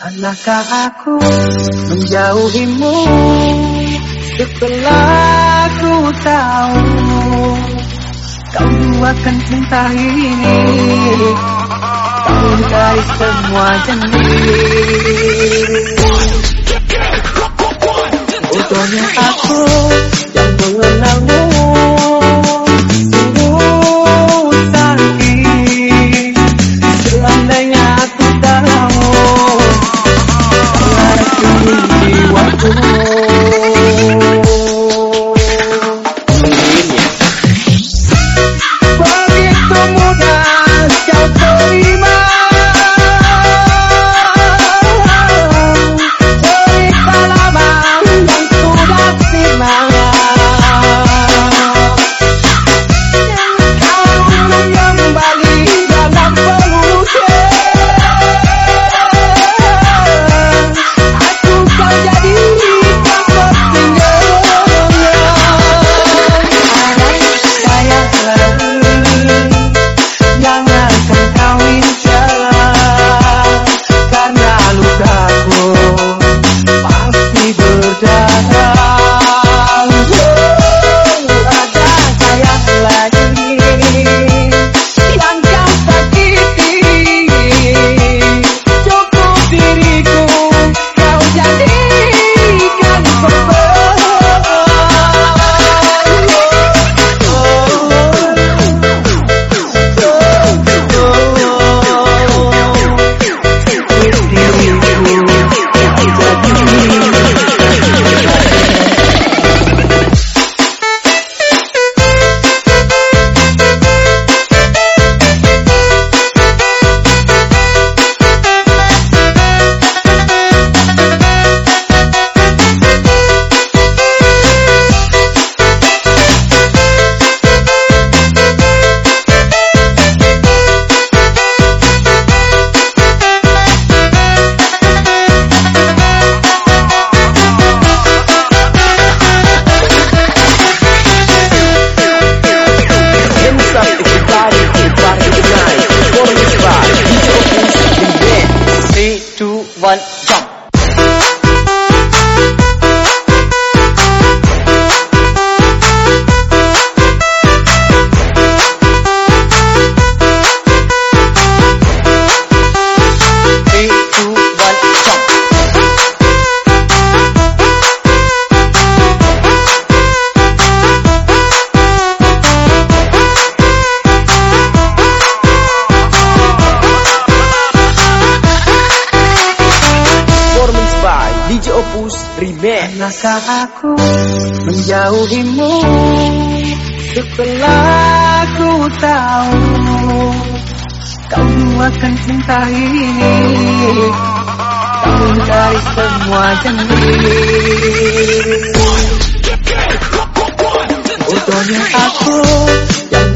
Pernahkah aku menjauhimu Setelah ku tahu Kau akan cinta ini Kau dari semua jenis. Bodohnya aku one Pernahkah aku menjauhimu? Setelah ku tahu Kau akan cinta ini Kau dari semua jenis. Bodohnya aku yang